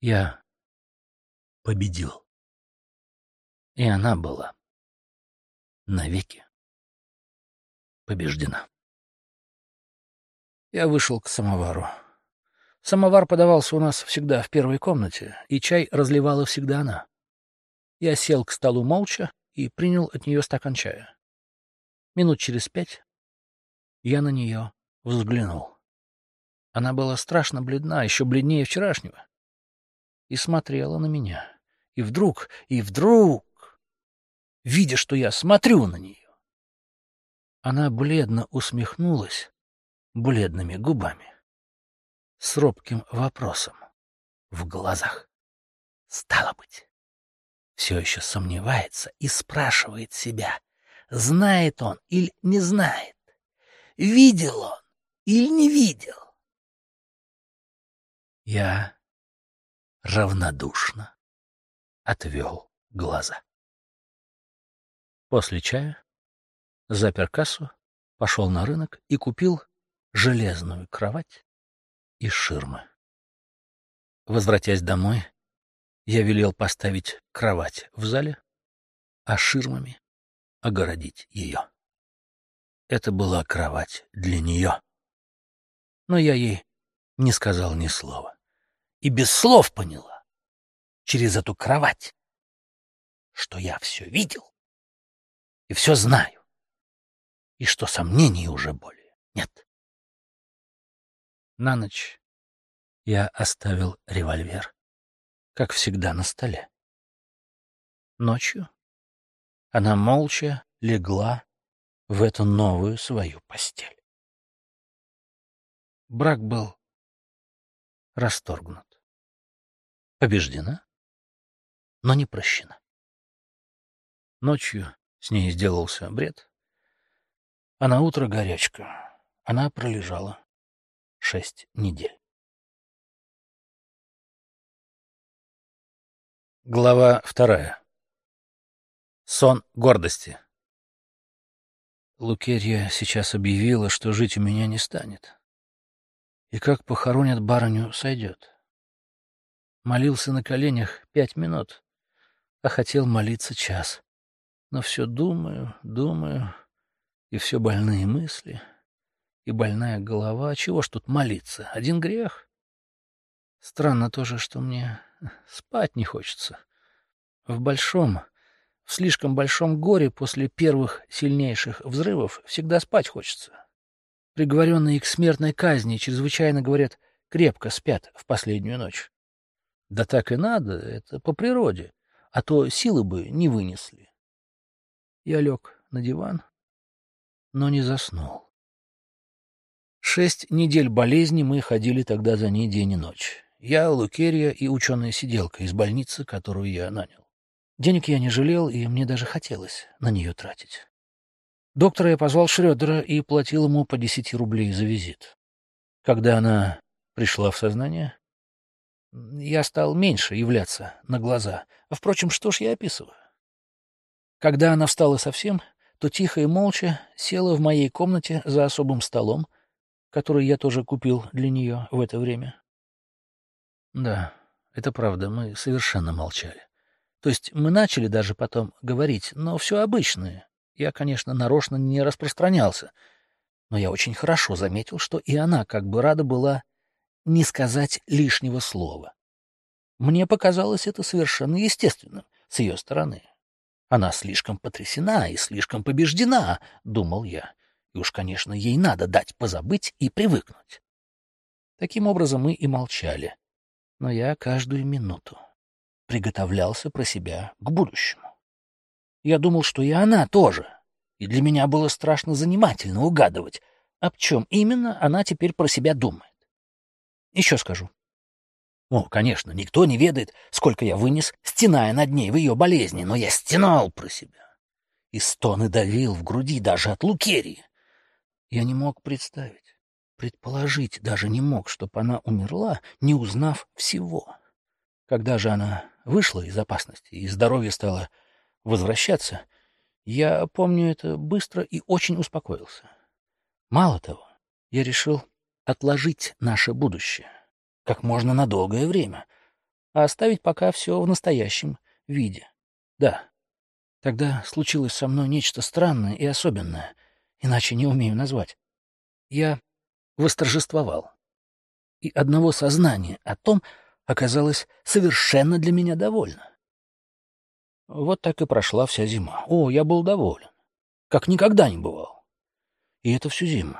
Я победил. И она была навеки побеждена. Я вышел к самовару. Самовар подавался у нас всегда в первой комнате, и чай разливала всегда она. Я сел к столу молча и принял от нее стакан чая. Минут через пять я на нее взглянул. Она была страшно бледна, еще бледнее вчерашнего, и смотрела на меня. И вдруг, и вдруг, видя, что я смотрю на нее, она бледно усмехнулась бледными губами с робким вопросом в глазах. Стало быть, все еще сомневается и спрашивает себя, знает он или не знает, видел он или не видел. Я равнодушно отвел глаза. После чая запер кассу, пошел на рынок и купил железную кровать и ширмы. Возвратясь домой, я велел поставить кровать в зале, а ширмами огородить ее. Это была кровать для нее. Но я ей не сказал ни слова. И без слов поняла, через эту кровать, что я все видел и все знаю, и что сомнений уже более нет. На ночь я оставил револьвер, как всегда, на столе. Ночью она молча легла в эту новую свою постель. Брак был расторгнут. Побеждена, но не прощена. Ночью с ней сделался бред, а на утро горячка. Она пролежала шесть недель. Глава вторая. Сон гордости. Лукерья сейчас объявила, что жить у меня не станет. И как похоронят барыню, сойдет. Молился на коленях пять минут, а хотел молиться час. Но все думаю, думаю, и все больные мысли — и больная голова. Чего ж тут молиться? Один грех. Странно тоже, что мне спать не хочется. В большом, в слишком большом горе после первых сильнейших взрывов всегда спать хочется. Приговоренные к смертной казни чрезвычайно, говорят, крепко спят в последнюю ночь. Да так и надо, это по природе, а то силы бы не вынесли. Я лег на диван, но не заснул. Шесть недель болезни мы ходили тогда за ней день и ночь. Я, Лукерия и ученая-сиделка из больницы, которую я нанял. Денег я не жалел, и мне даже хотелось на нее тратить. Доктора я позвал Шрёдера и платил ему по десяти рублей за визит. Когда она пришла в сознание, я стал меньше являться на глаза. Впрочем, что ж я описываю? Когда она встала совсем, то тихо и молча села в моей комнате за особым столом, который я тоже купил для нее в это время. Да, это правда, мы совершенно молчали. То есть мы начали даже потом говорить, но все обычное. Я, конечно, нарочно не распространялся, но я очень хорошо заметил, что и она как бы рада была не сказать лишнего слова. Мне показалось это совершенно естественным с ее стороны. Она слишком потрясена и слишком побеждена, — думал я. И уж, конечно, ей надо дать позабыть и привыкнуть. Таким образом мы и молчали. Но я каждую минуту приготовлялся про себя к будущему. Я думал, что и она тоже. И для меня было страшно занимательно угадывать, об чем именно она теперь про себя думает. Еще скажу. О, конечно, никто не ведает, сколько я вынес, стеная над ней в ее болезни, но я стенал про себя. И стоны давил в груди даже от Лукерии. Я не мог представить, предположить даже не мог, чтобы она умерла, не узнав всего. Когда же она вышла из опасности и здоровье стало возвращаться, я помню это быстро и очень успокоился. Мало того, я решил отложить наше будущее как можно на долгое время. а оставить пока все в настоящем виде. Да, тогда случилось со мной нечто странное и особенное, иначе не умею назвать. Я восторжествовал. И одного сознания о том оказалось совершенно для меня довольно. Вот так и прошла вся зима. О, я был доволен. Как никогда не бывал. И это всю зиму.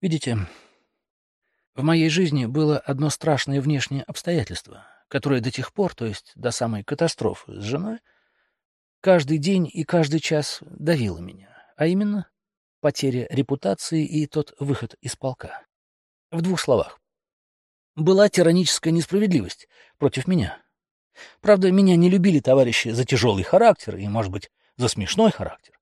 Видите, в моей жизни было одно страшное внешнее обстоятельство, которое до тех пор, то есть до самой катастрофы с женой, каждый день и каждый час давило меня, а именно потеря репутации и тот выход из полка. В двух словах. Была тираническая несправедливость против меня, Правда, меня не любили товарищи за тяжелый характер и, может быть, за смешной характер.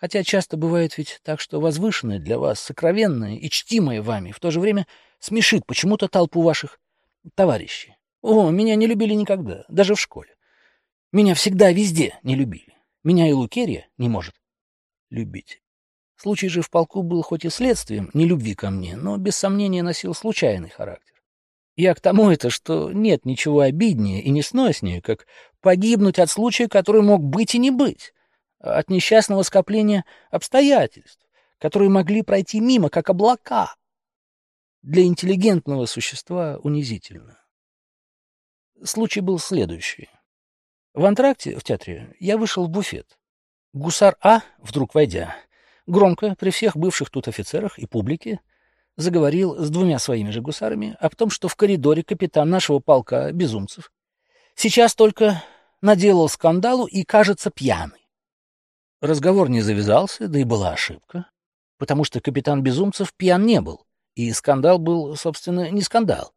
Хотя часто бывает ведь так, что возвышенное для вас, сокровенное и чтимое вами в то же время смешит почему-то толпу ваших товарищей. О, меня не любили никогда, даже в школе. Меня всегда везде не любили. Меня и Лукерия не может любить. Случай же в полку был хоть и следствием нелюбви ко мне, но без сомнения носил случайный характер. Я к тому это, что нет ничего обиднее и несноснее, как погибнуть от случая, который мог быть и не быть, от несчастного скопления обстоятельств, которые могли пройти мимо, как облака. Для интеллигентного существа унизительно. Случай был следующий. В антракте в театре я вышел в буфет. Гусар А, вдруг войдя, громко при всех бывших тут офицерах и публике, заговорил с двумя своими же гусарами о том, что в коридоре капитан нашего полка Безумцев сейчас только наделал скандалу и, кажется, пьяный. Разговор не завязался, да и была ошибка, потому что капитан Безумцев пьян не был, и скандал был, собственно, не скандал.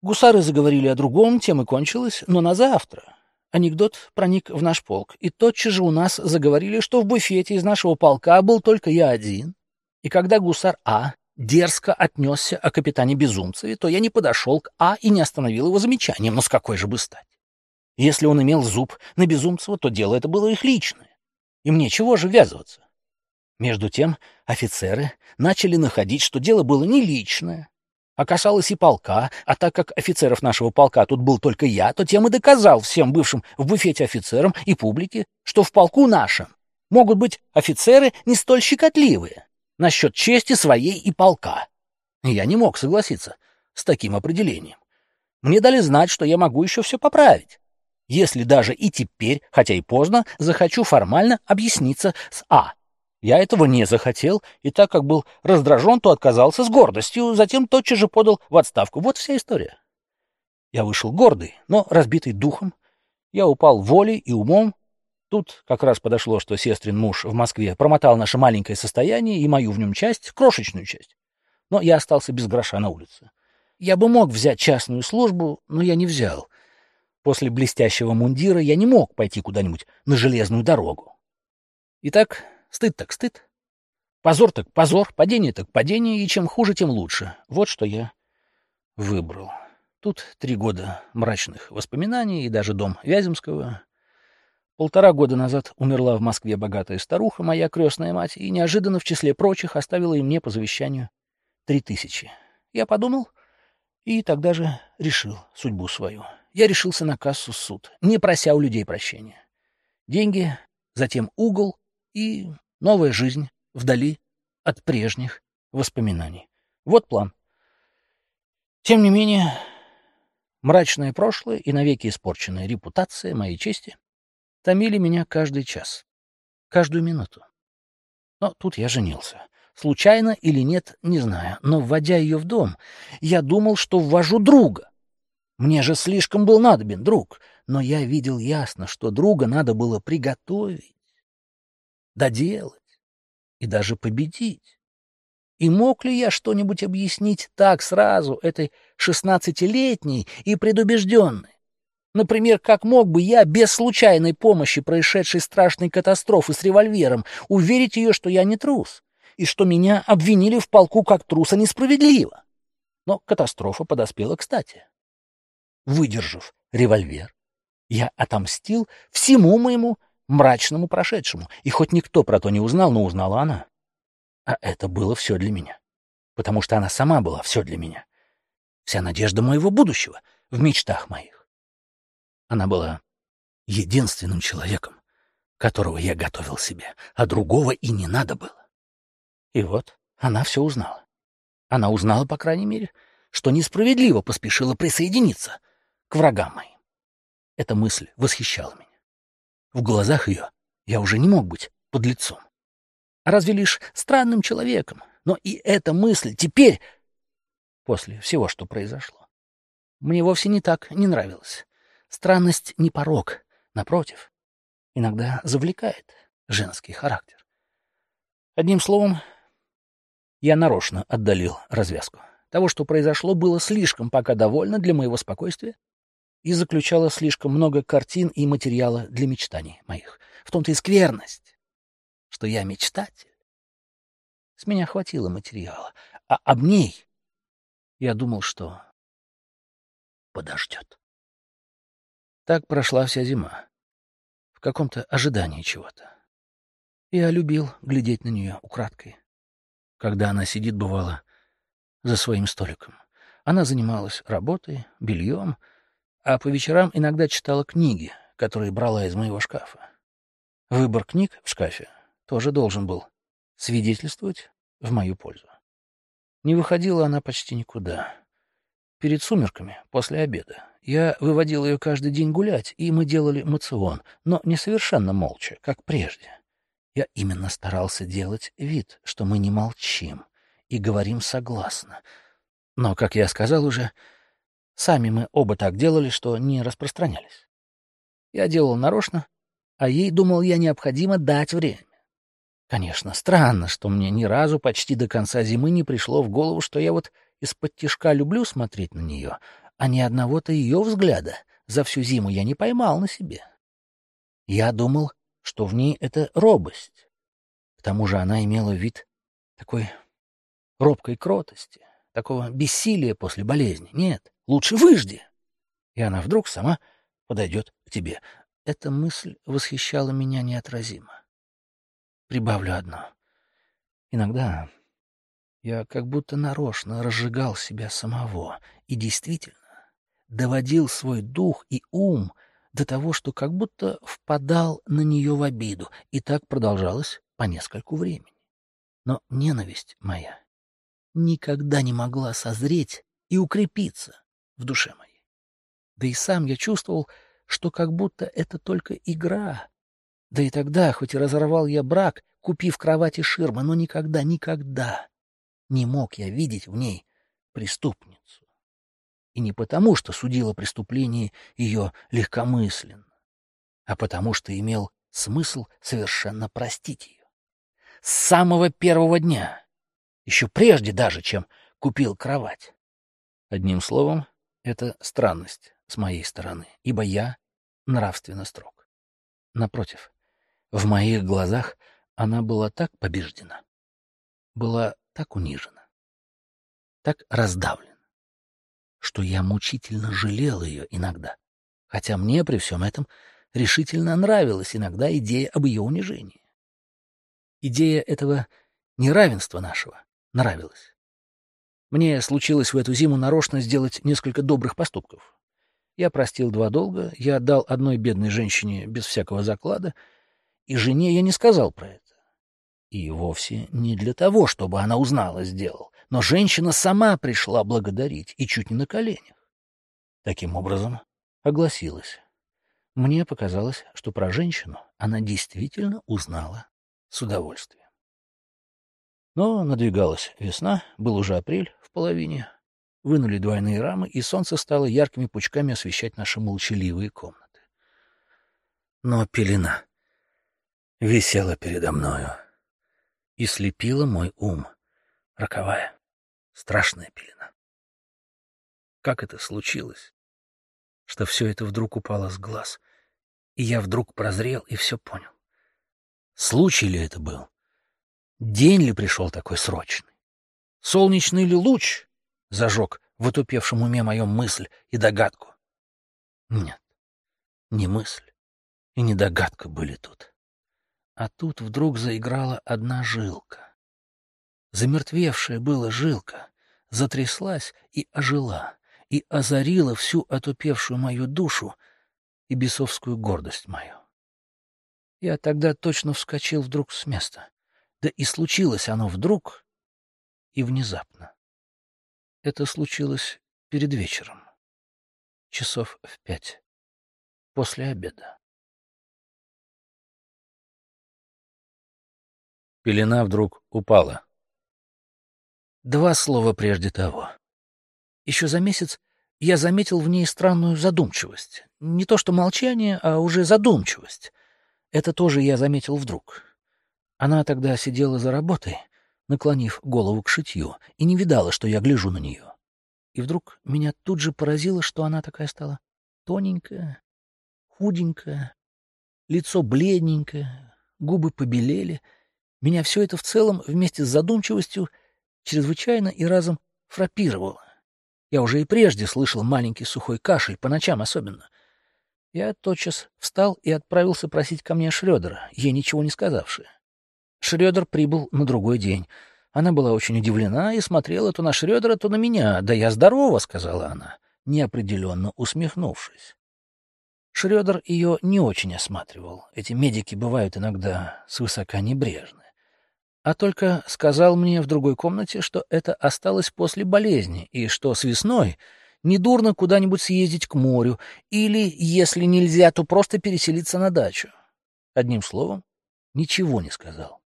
Гусары заговорили о другом, тем и кончилось, но на завтра. Анекдот проник в наш полк, и тотчас же у нас заговорили, что в буфете из нашего полка был только я один. И когда гусар А дерзко отнесся о капитане Безумцеве, то я не подошел к А и не остановил его замечанием, но с какой же бы стать? Если он имел зуб на Безумцева, то дело это было их личное. И мне чего же ввязываться? Между тем офицеры начали находить, что дело было не личное, а касалось и полка, а так как офицеров нашего полка тут был только я, то тем и доказал всем бывшим в буфете офицерам и публике, что в полку нашем могут быть офицеры не столь щекотливые, насчет чести своей и полка. Я не мог согласиться с таким определением. Мне дали знать, что я могу еще все поправить. Если даже и теперь, хотя и поздно, захочу формально объясниться с А. Я этого не захотел, и так как был раздражен, то отказался с гордостью, затем тотчас же подал в отставку. Вот вся история. Я вышел гордый, но разбитый духом. Я упал волей и умом Тут как раз подошло, что сестрин муж в Москве промотал наше маленькое состояние и мою в нем часть, крошечную часть. Но я остался без гроша на улице. Я бы мог взять частную службу, но я не взял. После блестящего мундира я не мог пойти куда-нибудь на железную дорогу. Итак, стыд так стыд. Позор так позор, падение так падение, и чем хуже, тем лучше. Вот что я выбрал. Тут три года мрачных воспоминаний и даже дом Вяземского — Полтора года назад умерла в Москве богатая старуха, моя крестная мать, и неожиданно в числе прочих оставила и мне по завещанию три тысячи. Я подумал и тогда же решил судьбу свою. Я решился на кассу суд, не прося у людей прощения. Деньги, затем угол и новая жизнь вдали от прежних воспоминаний. Вот план. Тем не менее, мрачное прошлое и навеки испорченная репутация моей чести томили меня каждый час, каждую минуту. Но тут я женился. Случайно или нет, не знаю, но, вводя ее в дом, я думал, что ввожу друга. Мне же слишком был надобен друг, но я видел ясно, что друга надо было приготовить, доделать и даже победить. И мог ли я что-нибудь объяснить так сразу этой шестнадцатилетней и предубежденной? Например, как мог бы я без случайной помощи происшедшей страшной катастрофы с револьвером уверить ее, что я не трус, и что меня обвинили в полку как труса несправедливо? Но катастрофа подоспела кстати. Выдержав револьвер, я отомстил всему моему мрачному прошедшему, и хоть никто про то не узнал, но узнала она. А это было все для меня, потому что она сама была все для меня. Вся надежда моего будущего в мечтах моих. Она была единственным человеком, которого я готовил себе, а другого и не надо было. И вот она все узнала. Она узнала, по крайней мере, что несправедливо поспешила присоединиться врагам моим. Эта мысль восхищала меня. В глазах ее я уже не мог быть под лицом, а разве лишь странным человеком. Но и эта мысль теперь, после всего, что произошло, мне вовсе не так не нравилась. Странность не порог, напротив, иногда завлекает женский характер. Одним словом, я нарочно отдалил развязку. Того, что произошло, было слишком пока довольно для моего спокойствия и заключало слишком много картин и материала для мечтаний моих. В том-то и скверность, что я мечтатель. С меня хватило материала, а об ней я думал, что подождет. Так прошла вся зима, в каком-то ожидании чего-то. Я любил глядеть на нее украдкой, когда она сидит, бывало, за своим столиком. Она занималась работой, бельем, а по вечерам иногда читала книги, которые брала из моего шкафа. Выбор книг в шкафе тоже должен был свидетельствовать в мою пользу. Не выходила она почти никуда. Перед сумерками, после обеда, я выводил ее каждый день гулять, и мы делали мацион, но не совершенно молча, как прежде. Я именно старался делать вид, что мы не молчим и говорим согласно. Но, как я сказал уже, сами мы оба так делали, что не распространялись. Я делал нарочно, а ей, думал я, необходимо дать время. Конечно, странно, что мне ни разу почти до конца зимы не пришло в голову, что я вот из-под тишка люблю смотреть на нее, а ни одного-то ее взгляда за всю зиму я не поймал на себе. Я думал, что в ней это робость. К тому же она имела вид такой робкой кротости, такого бессилия после болезни. Нет, лучше выжди. И она вдруг сама подойдет к тебе. Эта мысль восхищала меня неотразимо. Прибавлю одно. Иногда я как будто нарочно разжигал себя самого и действительно доводил свой дух и ум до того, что как будто впадал на нее в обиду, и так продолжалось по нескольку времени. Но ненависть моя никогда не могла созреть и укрепиться в душе моей. Да и сам я чувствовал, что как будто это только игра. Да и тогда, хоть и разорвал я брак, купив кровать и ширмы, но никогда, никогда не мог я видеть в ней преступницу. И не потому, что судила о преступлении ее легкомысленно, а потому, что имел смысл совершенно простить ее. С самого первого дня, еще прежде даже, чем купил кровать. Одним словом, это странность с моей стороны, ибо я нравственно строг. Напротив, в моих глазах она была так побеждена, была так унижена, так раздавлена что я мучительно жалел ее иногда, хотя мне при всем этом решительно нравилась иногда идея об ее унижении. Идея этого неравенства нашего нравилась. Мне случилось в эту зиму нарочно сделать несколько добрых поступков. Я простил два долга, я отдал одной бедной женщине без всякого заклада, и жене я не сказал про это. И вовсе не для того, чтобы она узнала, сделал но женщина сама пришла благодарить и чуть не на коленях. Таким образом, огласилась. Мне показалось, что про женщину она действительно узнала с удовольствием. Но надвигалась весна, был уже апрель в половине. Вынули двойные рамы, и солнце стало яркими пучками освещать наши молчаливые комнаты. Но пелена висела передо мною и слепила мой ум, роковая. Страшная пелена. Как это случилось, что все это вдруг упало с глаз, и я вдруг прозрел и все понял? Случай ли это был? День ли пришел такой срочный? Солнечный ли луч зажег в отупевшем уме моем мысль и догадку? Нет, не мысль и не догадка были тут. А тут вдруг заиграла одна жилка. Замертвевшая была жилка затряслась и ожила, и озарила всю отупевшую мою душу и бесовскую гордость мою. Я тогда точно вскочил вдруг с места. Да и случилось оно вдруг и внезапно. Это случилось перед вечером, часов в пять, после обеда. Пелена вдруг упала. Два слова прежде того. Еще за месяц я заметил в ней странную задумчивость. Не то что молчание, а уже задумчивость. Это тоже я заметил вдруг. Она тогда сидела за работой, наклонив голову к шитью, и не видала, что я гляжу на нее. И вдруг меня тут же поразило, что она такая стала тоненькая, худенькая, лицо бледненькое, губы побелели — меня все это в целом вместе с задумчивостью чрезвычайно и разом фрапировало. Я уже и прежде слышал маленький сухой кашель, по ночам особенно. Я тотчас встал и отправился просить ко мне Шрёдера, ей ничего не сказавши. Шрёдер прибыл на другой день. Она была очень удивлена и смотрела то на Шрёдера, то на меня. «Да я здорова», — сказала она, неопределенно усмехнувшись. Шрёдер ее не очень осматривал. Эти медики бывают иногда свысока небрежны а только сказал мне в другой комнате, что это осталось после болезни, и что с весной недурно куда-нибудь съездить к морю, или, если нельзя, то просто переселиться на дачу. Одним словом, ничего не сказал,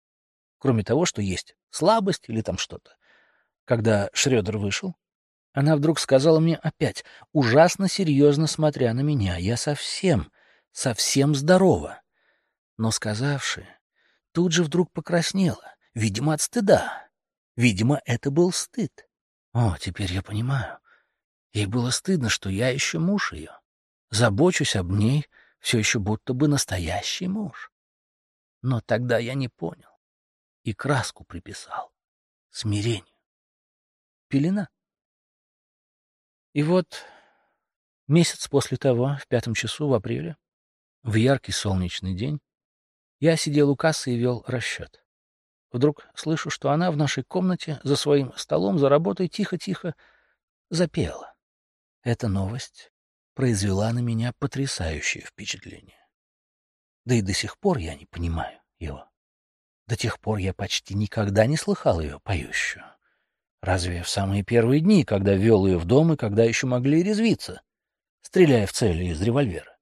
кроме того, что есть слабость или там что-то. Когда Шредер вышел, она вдруг сказала мне опять, ужасно серьезно смотря на меня, я совсем, совсем здорова. Но сказавши, тут же вдруг покраснела Видимо, от стыда. Видимо, это был стыд. О, теперь я понимаю. Ей было стыдно, что я еще муж ее. Забочусь об ней, все еще будто бы настоящий муж. Но тогда я не понял и краску приписал. Смирению. Пелена. И вот месяц после того, в пятом часу в апреле, в яркий солнечный день, я сидел у кассы и вел расчет. Вдруг слышу, что она в нашей комнате за своим столом за работой тихо-тихо запела. Эта новость произвела на меня потрясающее впечатление. Да и до сих пор я не понимаю его. До тех пор я почти никогда не слыхал ее поющую. Разве в самые первые дни, когда вел ее в дом и когда еще могли резвиться, стреляя в цели из револьвера?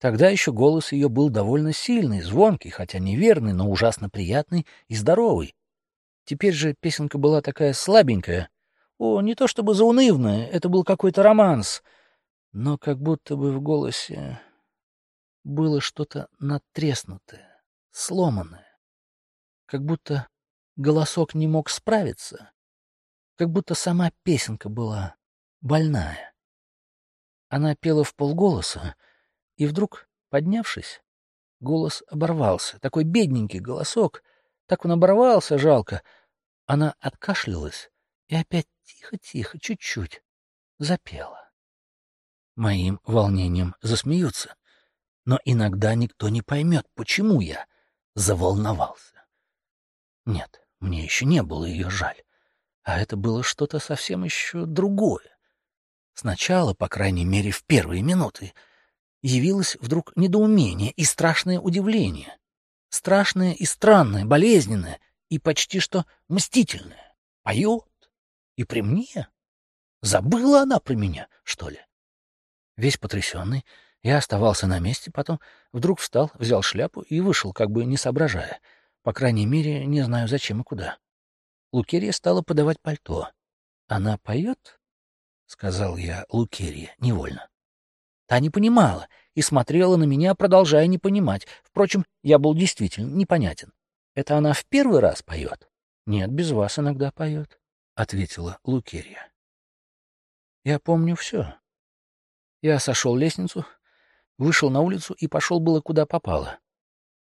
Тогда еще голос ее был довольно сильный, звонкий, хотя неверный, но ужасно приятный и здоровый. Теперь же песенка была такая слабенькая. О, не то чтобы заунывная, это был какой-то романс. Но как будто бы в голосе было что-то натреснутое, сломанное. Как будто голосок не мог справиться. Как будто сама песенка была больная. Она пела в полголоса, и вдруг, поднявшись, голос оборвался. Такой бедненький голосок. Так он оборвался, жалко. Она откашлялась и опять тихо-тихо, чуть-чуть запела. Моим волнением засмеются. Но иногда никто не поймет, почему я заволновался. Нет, мне еще не было ее жаль. А это было что-то совсем еще другое. Сначала, по крайней мере, в первые минуты — явилось вдруг недоумение и страшное удивление. Страшное и странное, болезненное и почти что мстительное. Поет. И при мне. Забыла она про меня, что ли? Весь потрясенный, я оставался на месте, потом вдруг встал, взял шляпу и вышел, как бы не соображая. По крайней мере, не знаю, зачем и куда. Лукерия стала подавать пальто. «Она поет?» — сказал я Лукерия невольно. Та не понимала и смотрела на меня, продолжая не понимать. Впрочем, я был действительно непонятен. «Это она в первый раз поет?» «Нет, без вас иногда поет», — ответила Лукерья. «Я помню все. Я сошел лестницу, вышел на улицу и пошел было куда попало.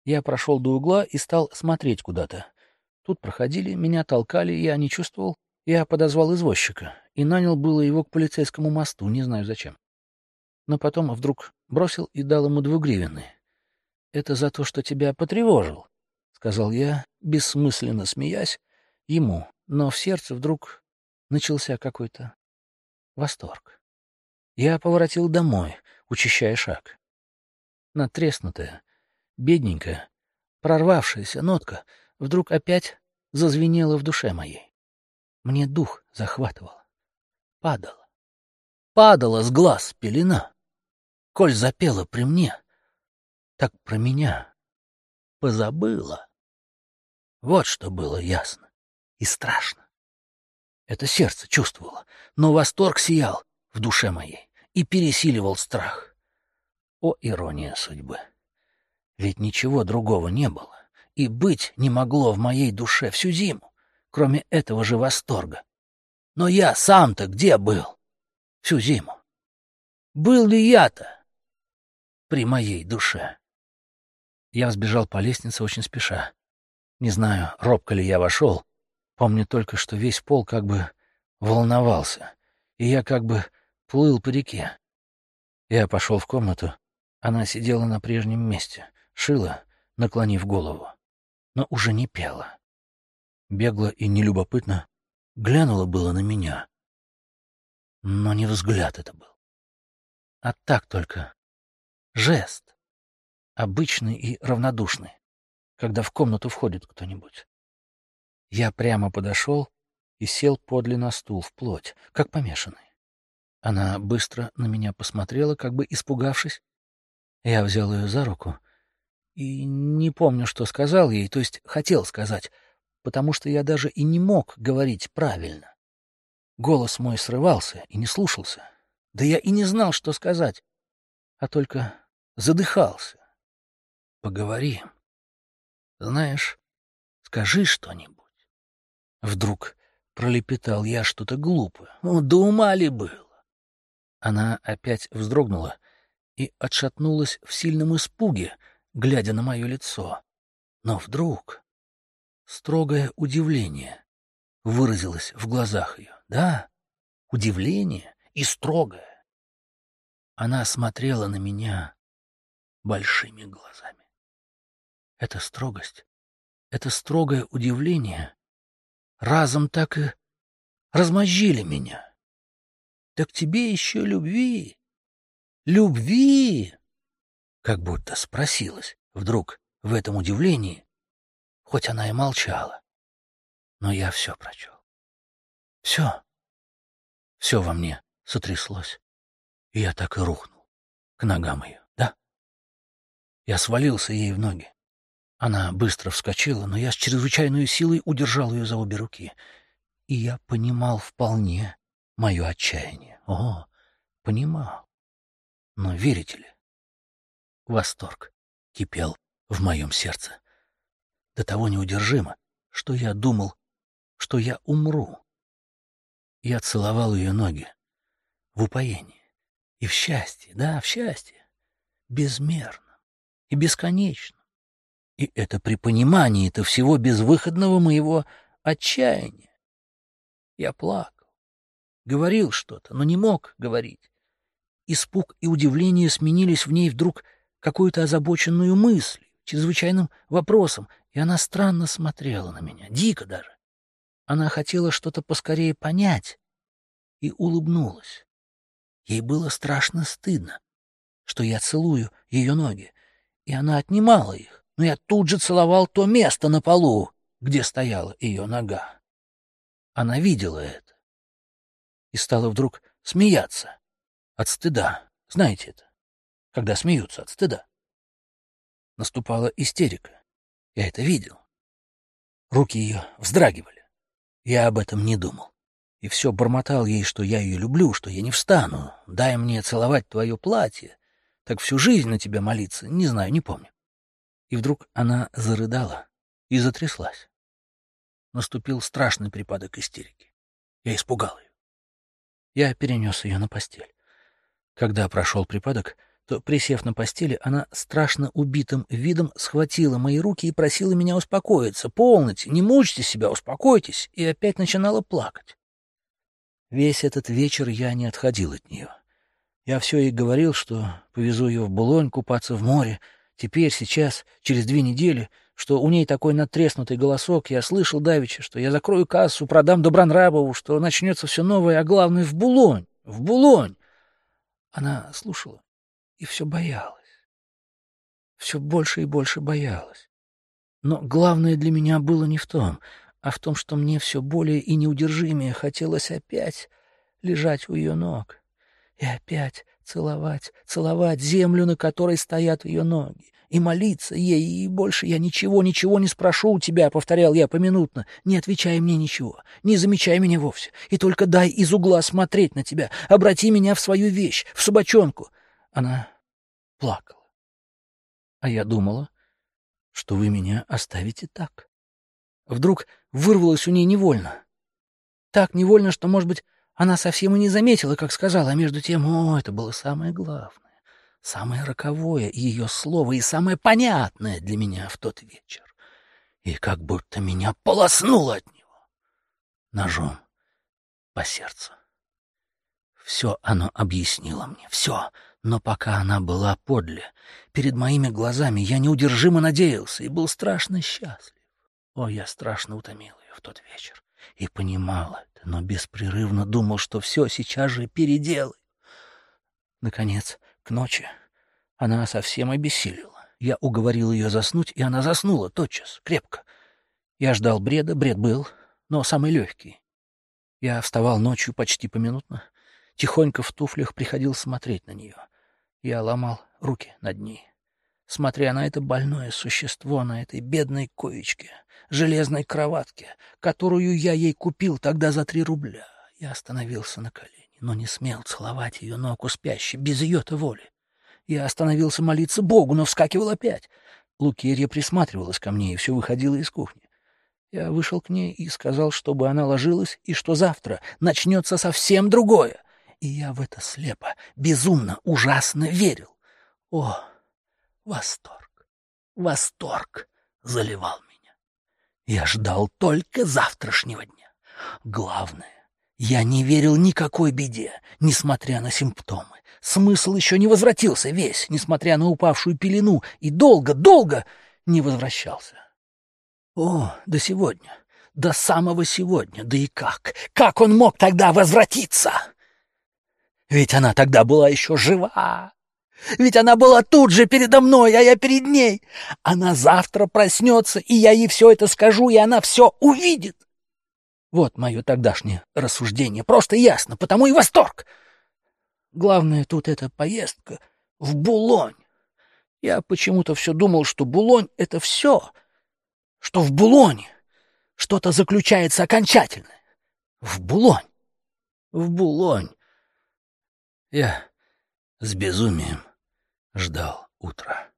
Я прошел до угла и стал смотреть куда-то. Тут проходили, меня толкали, я не чувствовал. Я подозвал извозчика и нанял было его к полицейскому мосту, не знаю зачем но потом вдруг бросил и дал ему двугривенный. «Это за то, что тебя потревожил», — сказал я, бессмысленно смеясь ему, но в сердце вдруг начался какой-то восторг. Я поворотил домой, учащая шаг. Натреснутая, бедненькая, прорвавшаяся нотка вдруг опять зазвенела в душе моей. Мне дух захватывал. Падала. Падала с глаз пелена. Коль запела при мне, так про меня позабыла. Вот что было ясно и страшно. Это сердце чувствовало, но восторг сиял в душе моей и пересиливал страх. О, ирония судьбы! Ведь ничего другого не было, и быть не могло в моей душе всю зиму, кроме этого же восторга. Но я сам-то где был всю зиму? Был ли я-то при моей душе? Я взбежал по лестнице очень спеша. Не знаю, робко ли я вошел. Помню только, что весь пол как бы волновался, и я как бы плыл по реке. Я пошел в комнату. Она сидела на прежнем месте, шила, наклонив голову, но уже не пела. Бегло и нелюбопытно глянула было на меня. Но не взгляд это был, а так только жест, обычный и равнодушный, когда в комнату входит кто-нибудь. Я прямо подошел и сел подле на стул вплоть, как помешанный. Она быстро на меня посмотрела, как бы испугавшись. Я взял ее за руку и не помню, что сказал ей, то есть хотел сказать, потому что я даже и не мог говорить правильно. Голос мой срывался и не слушался. Да я и не знал, что сказать, а только задыхался. Поговорим. Знаешь, скажи что-нибудь. Вдруг пролепетал я что-то глупое. О, да ума ли было? Она опять вздрогнула и отшатнулась в сильном испуге, глядя на мое лицо. Но вдруг строгое удивление выразилось в глазах ее. Да, удивление и строгое. Она смотрела на меня большими глазами. Эта строгость, это строгое удивление разом так и размозжили меня. Так тебе еще любви, любви, как будто спросилась вдруг в этом удивлении, хоть она и молчала. Но я все прочел. Все. Все во мне сотряслось, и я так и рухнул к ногам ее, да? Я свалился ей в ноги. Она быстро вскочила, но я с чрезвычайной силой удержал ее за обе руки. И я понимал вполне мое отчаяние. О, понимал. Но верите ли, восторг кипел в моем сердце. До того неудержимо, что я думал, что я умру. Я целовал ее ноги в упоении и в счастье, да, в счастье, безмерно и бесконечно. И это при понимании это всего безвыходного моего отчаяния. Я плакал, говорил что-то, но не мог говорить. Испуг и удивление сменились в ней вдруг какую-то озабоченную мыслью, чрезвычайным вопросом, и она странно смотрела на меня, дико даже. Она хотела что-то поскорее понять и улыбнулась. Ей было страшно стыдно, что я целую ее ноги, и она отнимала их, но я тут же целовал то место на полу, где стояла ее нога. Она видела это и стала вдруг смеяться от стыда. Знаете это? Когда смеются от стыда. Наступала истерика. Я это видел. Руки ее вздрагивали. Я об этом не думал. И все бормотал ей, что я ее люблю, что я не встану. Дай мне целовать твое платье. Так всю жизнь на тебя молиться. Не знаю, не помню. И вдруг она зарыдала и затряслась. Наступил страшный припадок истерики. Я испугал ее. Я перенес ее на постель. Когда прошел припадок, то, присев на постели, она страшно убитым видом схватила мои руки и просила меня успокоиться. «Полноте, не мучьте себя, успокойтесь!» И опять начинала плакать. Весь этот вечер я не отходил от нее. Я все ей говорил, что повезу ее в Булонь купаться в море. Теперь, сейчас, через две недели, что у ней такой натреснутый голосок, я слышал давеча, что я закрою кассу, продам Добронравову, что начнется все новое, а главное — в Булонь, в Булонь. Она слушала и все боялась. все больше и больше боялась. Но главное для меня было не в том, а в том, что мне все более и неудержимее хотелось опять лежать у ее ног. И опять целовать, целовать землю, на которой стоят ее ноги, и молиться ей, и больше я ничего, ничего не спрошу у тебя, — повторял я поминутно, — не отвечай мне ничего, не замечай меня вовсе, и только дай из угла смотреть на тебя, обрати меня в свою вещь, в собачонку. Она плакала. А я думала, что вы меня оставите так. Вдруг вырвалось у ней невольно. Так невольно, что, может быть, она совсем и не заметила, как сказала, а между тем, о, это было самое главное, самое роковое ее слово и самое понятное для меня в тот вечер. И как будто меня полоснуло от него ножом по сердцу. Все оно объяснило мне, все, но пока она была подле, перед моими глазами, я неудержимо надеялся и был страшно счастлив. О, я страшно утомил ее в тот вечер и понимал это, но беспрерывно думал, что все сейчас же переделаю. Наконец, к ночи она совсем обессилила. Я уговорил ее заснуть, и она заснула тотчас, крепко. Я ждал бреда, бред был, но самый легкий. Я вставал ночью почти поминутно, тихонько в туфлях приходил смотреть на нее. Я ломал руки над ней, смотря на это больное существо на этой бедной коечке, железной кроватке, которую я ей купил тогда за три рубля. Я остановился на колени, но не смел целовать ее ногу спящей, без ее-то воли. Я остановился молиться Богу, но вскакивал опять. Лукерья присматривалась ко мне и все выходила из кухни. Я вышел к ней и сказал, чтобы она ложилась, и что завтра начнется совсем другое. И я в это слепо, безумно, ужасно верил. О, восторг, восторг заливал меня. Я ждал только завтрашнего дня. Главное, я не верил никакой беде, несмотря на симптомы. Смысл еще не возвратился весь, несмотря на упавшую пелену, и долго-долго не возвращался. О, до сегодня, до самого сегодня, да и как? Как он мог тогда возвратиться? Ведь она тогда была еще жива. Ведь она была тут же передо мной, а я перед ней. Она завтра проснется, и я ей все это скажу, и она все увидит. Вот мое тогдашнее рассуждение. Просто ясно, потому и восторг. Главное тут эта поездка в Булонь. Я почему-то все думал, что Булонь — это все, что в Булоне что-то заключается окончательное. В Булонь. В Булонь. Я с безумием ждал утра.